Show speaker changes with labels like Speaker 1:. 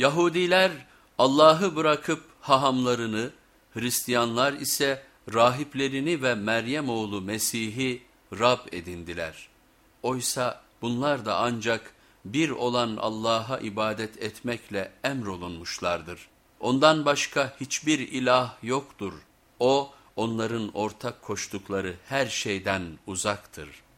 Speaker 1: Yahudiler Allah'ı bırakıp hahamlarını, Hristiyanlar ise rahiplerini ve Meryem oğlu Mesih'i Rab edindiler. Oysa bunlar da ancak bir olan Allah'a ibadet etmekle emrolunmuşlardır. Ondan başka hiçbir ilah yoktur. O onların ortak koştukları her şeyden uzaktır.''